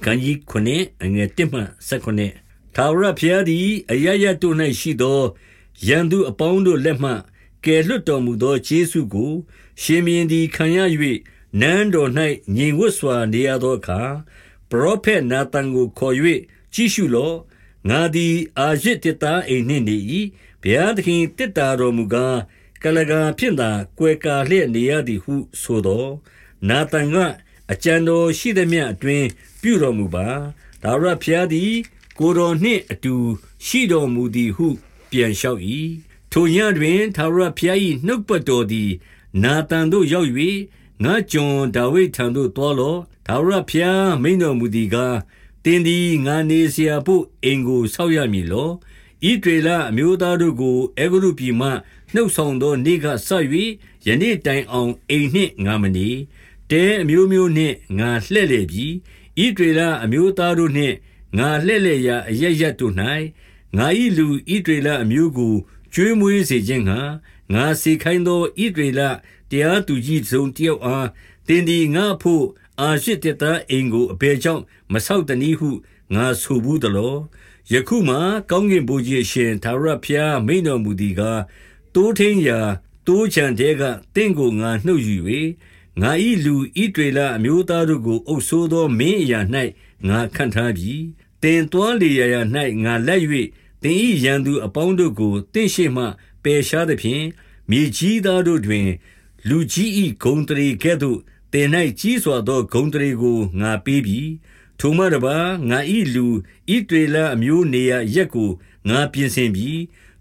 အခန်းကြီး9အငယ်1မှ19ထာဝရဘုရားသည်အရရတို့၌ရှိသောရန်သူအပေါင်းတို့လက်မှကယ်လွတ်တော်မူသောယေရှုကို ရှင်မင်းသည်ခံရ၍နန်းတော်၌ညင်ဝတ်စွာနေရသောအခါပရောဖက်နာသန်ကိုခေါ်၍ကြည့်ရှုလော့ငါသည်အာရစ်တစ်သားအိမ်နှင့်နေ၏ဘုရားသခင်တစ်တာတော်မူကားကလကာဖြင့်သာကွယ်ကာလျက်နေရသည်ဟုဆိုသောနာသန်က အကြံတော်ရှိသည်မြအတွင်ပြုတော်မူပါဒါဝရဖျားသည် ကိုတော်နှင့်အတူရှိတော်မူသည်ဟု ပြန်လျှောက်၏ထိုညတွင်သာဝရဖျား၏နှုတ်ပတ်တော်သည် နာသန်တို့ရောက်၍ငါကျွန်ဒါဝိဒ်ထံသို့တော်လောဒါဝရဖျားမိန်တော်မူသည်ကားတင်းသည်ငါနေเสียဖို့အိမ်ကိုဆောက်ရမည်လောဤဒေလအမျိုးသားတို့ကိုအေဂရုပြည်မှနှုတ်ဆောင်သောနေ့ကဆက်၍ယနေ့တိုင်အောင်အိမ်နှင့်ငါမနေ တဲအမျိုးမျိုးနှင့်ငါလှဲ့လေပြီဤဒေလအမျိုးသားတို့နှင့်ငါလှဲ့လေရာအရရတို့၌ငါ၏လူဤဒေလအမျိုးကိုကျွေးမွေးစေခြင်းငါငါစေခိုင်းသောဤဒေလတရားသူကြီးစုံတယောက်အားတင်းဒီငါဖို့အာရှိတတအိမ်ကိုအဘယ်ကြောင့်မဆောက်တနည်းဟုငါဆိုဘူးတလောယခုမှကောင်းကင်ဘုရားရှင်သာရဖျားမိန်တော်မူသည်ကားတိုးထင်းရာတိုးချံတဲ့ကတင့်ကိုငါနှုတ်ယူ၍ ငါဤလူဤတွေလာအမျိုးသားတို့ကို အုပ်ဆိုးသောမင်းအရာ၌ငါခံထားပြီတင်တွန်းလေရာရာ၌ငါလက်၍တင်ဤရန်သူအပေါင်းတို့ကိုတင့်ရှိမှပယ်ရှားသဖြင့်မြေကြီးသားတို့တွင် လူကြီးဤဂုံတရီကဲ့သို့တင်၌ကြီးစွာသောဂုံတရီကိုငါပေးပြီထိုမှတပါငါဤလူဤတွေလာအမျိုးနေရရက်ကိုငါပြင်ဆင်ပြီ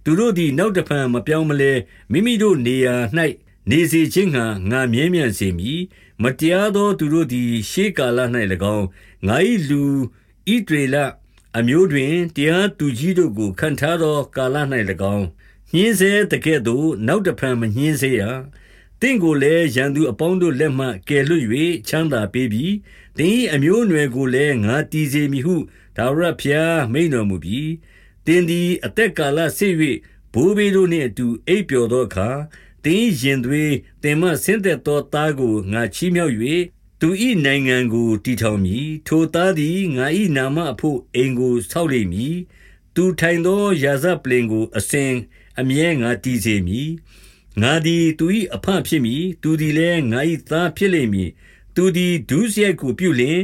သူတို့သည်နောက်တဖန်မပြောင်းမလဲမိမိတို့နေရာ၌ နေစေခြင်းငှာငါမြဲမြံစေမည်မတရားသောသူတို့သည် ရှေးကာလ၌၎င်းငါ၏လူဤတွေလအမျိုးတွင်တရားသူကြီးတို့ကိုခံထားသော ကာလ၌၎င်းညင်းစေတကဲ့သို့နောက်တဖန်မညင်းစေရတင့်ကိုလည်းရန်သူအပေါင်းတို့လက်မှကယ်လွတ်၍ချမ်းသာပေးပြီးတင်း၏အမျိုးအနွယ်ကိုလည်းငါတည်စေမည်ဟုဒါဝရဖျားမိန်တော်မူပြီးတင်းသည်အသက်ကာလဆစ်၍ဘိုးဘေးတို့နှင့်အတူအိပ်ပျော်သောအခါ တင်းရင်သွေးတင်မဆင်းသက်သောသားကိုငါချီးမြှောက်၍သူ၏နိုင်ငံကိုတည်ထောင်မည်ထိုသားသည်ငါ၏နာမအဖို့အိမ်ကိုဆောက်လိမ့်မည်သူထိုင်သောရာဇပလင်ကိုအစဉ်အမြဲငါတည်စေမည်ငါသည်သူ၏အဖဖြစ်မည်သူသည်လည်းငါ၏သားဖြစ်လိမ့်မည်သူသည်ဒုစရိုက်ကိုပြုလျင်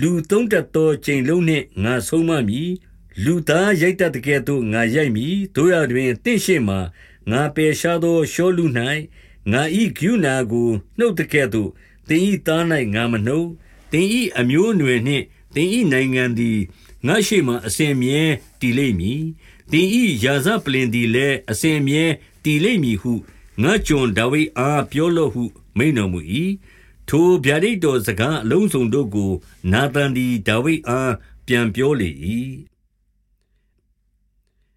လူသုံးတတ်သောချိန်လုံးနှင့်ငါဆုံးမမည်လူသားရိုက်တတ်တဲ့ကဲ့သို့ငါရိုက်မည်တို့ရတွင်တင့်ရှိမှ ငါပယ်ရှားသောရှောလူ၌ငါဤဂုဏကိုနှုတ်တဲ့ကဲ့သို့တင်ဤသား၌ငါမနှုတ်တင်ဤအမျိုးအနွယ်နှင့်တင်ဤနိုင်ငံသည်ငါရှိမှအစဉ်မြဲတည်လိမ့်မည်တင်ဤရာဇပလင်သည်လည်းအစဉ်မြဲတည်လိမ့်မည်ဟုငါကျွန်ဒါဝိဒ်အားပြောလို့ဟု မိန်တော်မူ၏ထိုဗျာဒိတ်တော်စကားအလုံးစုံတို့ကို နာသန်သည်ဒါဝိဒ်အားပြန်ပြောလေ၏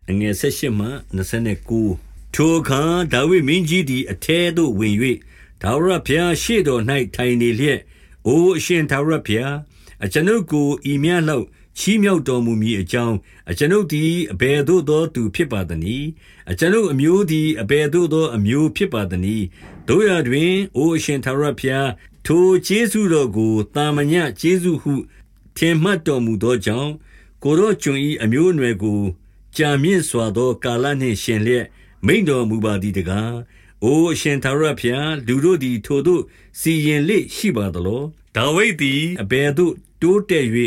အငယ်၁၈မှ29 ထိုအခါဒါဝိဒ်မင်းကြီးသည် အထဲသို့ဝင်၍ဒါဝရဘုရားရှေ့တော်၌ထိုင်နေလျက် အိုအရှင်ဒါဝရဘုရား အကျွန်ုပ်ကို ဤမြတ်လောက် ချီးမြှောက်တော်မူမည်အကြောင်း အကျွန်ုပ်သည် အဘယ်သို့သောသူဖြစ်ပါသနည်း အကျွန်ုပ်အမျိုးသည် အဘယ်သို့သော အမျိုးဖြစ်ပါသနည်းတို့ရတွင် အိုအရှင်သာရဖျား ထိုကျေးဇူးတော်ကိုတာမညကျေးဇူးဟု ထင်မှတ်တော်မူသောကြောင့် ကိုရောကျွန်ဤအမျိုးအနွယ်ကို ကြာမြင့်စွာသော ကာလနှင့်ရှင်လျက် မိန်တော်မူပါသည်တကားအိုအရှင်သာရဖျားလူတို့သည်ထိုသို့စီရင်လေရှိပါသလောဒါဝိဒ်သည်အဘယ်သို့တိုးတက်၍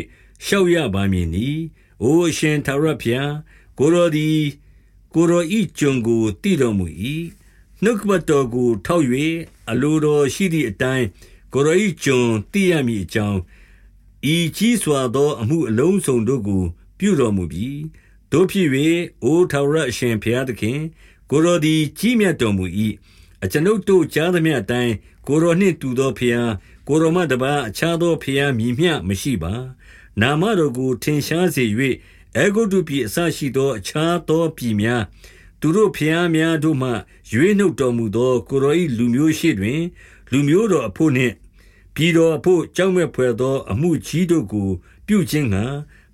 ရှောက်ရပါမည်နီ။အိုအရှင်သာရဖျားကိုရောသည်ကိုရောဤကျွန်ကိုတည်တော်မူ၏။နှုတ်ကပတ်တော်ကိုထောက်၍အလိုတော်ရှိသည့်အတိုင်းကိုရောဤကျွန်တည်ရမည်အကြောင်းဤကြီးစွာသောအမှုအလုံးစုံတို့ကို ပြုတော်မူပြီးတို့ဖြစ်၍အိုထာဝရအရှင်ဘုရားသခင် ကိုရောသည်ကြီးမြတ်တော်မူ၏အကျွန်ုပ်တို့ကြားသမျှအတိုင်းကိုရောနှင့်တူသောဘုရားကိုရောမတပါအခြားသောဘုရားမြည်မျှမရှိပါ နာမတော်ကိုထင်ရှားစေ၍အေဂုတုပြည်အစရှိသောအခြားသောပြည်များသူတို့ဖျားများတို့မှရွေးနှုတ်တော်မူသောကိုရောဤလူမျိုးရှိတွင် လူမျိုးတော်အဖို့နှင့်ပြည်တော်အဖို့ကြောက်မဲ့ဖွယ်သောအမှုကြီးတို့ကို ပြုခြင်းငှာ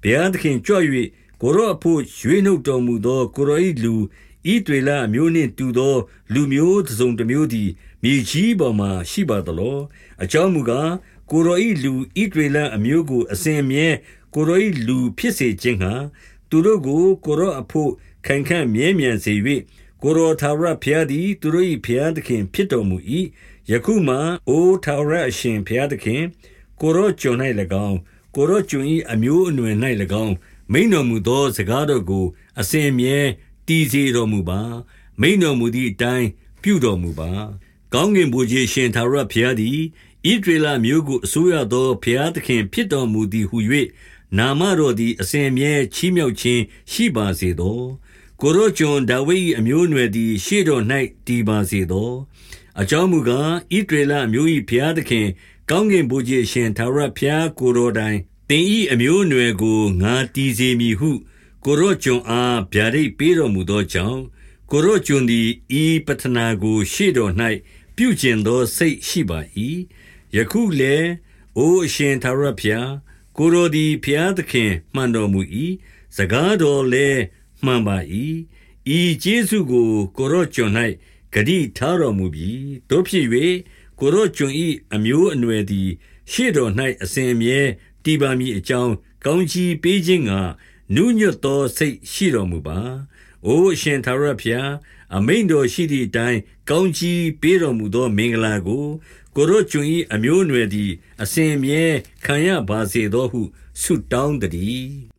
ဘုရားသခင်ကြွ၍ကိုရောအဖို့ရွေးနှုတ်တော်မူသောကိုရောဤ လူဤတွေလာမျိုးနှင့်တူသော လူမျိုးတစ်စုံတစ်မျိုးသည်မြေကြီးပေါ်မှရှိပါသလောအကြောင်းမူကားကိုရောဤလူဣဒရေလအမျိုးကိုအစဉ်အမြဲကိုရော၏လူဖြစ်စေခြင်းဟာသူတို့ကိုကိုရောအဖို့ခံခံမြဲမြံစေ၍ကိုရောသာရဖျားသည် သူတို့၏ဖျားသခင် ဖြစ်တော်မူ၏ယခုမှအိုသာရအရှင်ဖျားသခင် ကိုရောကျွန်၌၎င်းကိုရောကျွန်၏အမျိုးအနွယ်၌၎င်းမိန်တော်မူသောစကားတော်ကိုအစဉ်မြဲ တည်စေတော်မူပါမိန်တော်မူသည့်အတိုင်းပြုတော်မူပါကောင်းကင်ဘုရားရှင်သာရဘုရားသည်ဣဒရေလမျိုးကိုအစိုးရသောဘုရားသခင်ဖြစ်တော်မူသည်ဟု၍နာမတော်သည်အစဉ်မြဲချီးမြှောက်ခြင်းရှိပါစေသောကိုရောကျွန်ဒါဝိဒ်၏အမျိုးအနွယ်သည်ရှေ့တော်၌တည်ပါစေသောအကြောင်းမူကားဣဒရေလမျိုး၏ဘုရားသခင် ကောင်းကင်ဘုရားရှင်သာရဘုရားကိုတော်တိုင်တင်ဤအမျိုးအနွယ်ကိုငါတည်စေမည်ဟု ကိုရောကျွန်အားဗျာဒိတ်ပေးတော်မူသောကြောင့် ကိုရောကျွန်သည် ဤပတနာကို ရှေ့တော်၌ပြုကျင်သော စိတ်ရှိပါ၏ယခုလည်း အိုအရှင်သာရဖျား ကိုရောသည်ဖျားသခင်မှန်တော်မူ၏စကားတော်လည်း မှန်ပါ၏ဤကျေးဇူးကို ကိုရောကျွန်၌ဂတိထားတော်မူပြီးတို့ဖြစ်၍ကိုရောကျွန်၏အမျိုးအနွယ်သည် ရှေ့တော်၌အစဉ်အမြဲတည်ပါမည်အကြောင်း ကောင်းချီးပေးခြင်းက နုညွတ်သောစိတ်ရှိတော်မူပါ။အိုအရှင်သာရဖျားအမိန်တော်ရှိသည့်အတိုင်းကောင်းချီးပေးတော်မူသော မင်္ဂလာကို ကိုရောကျွန်၏အမျိုးအနွယ်သည် အစဉ်အမြဲခံရပါစေသောဟုဆုတောင်းတည်း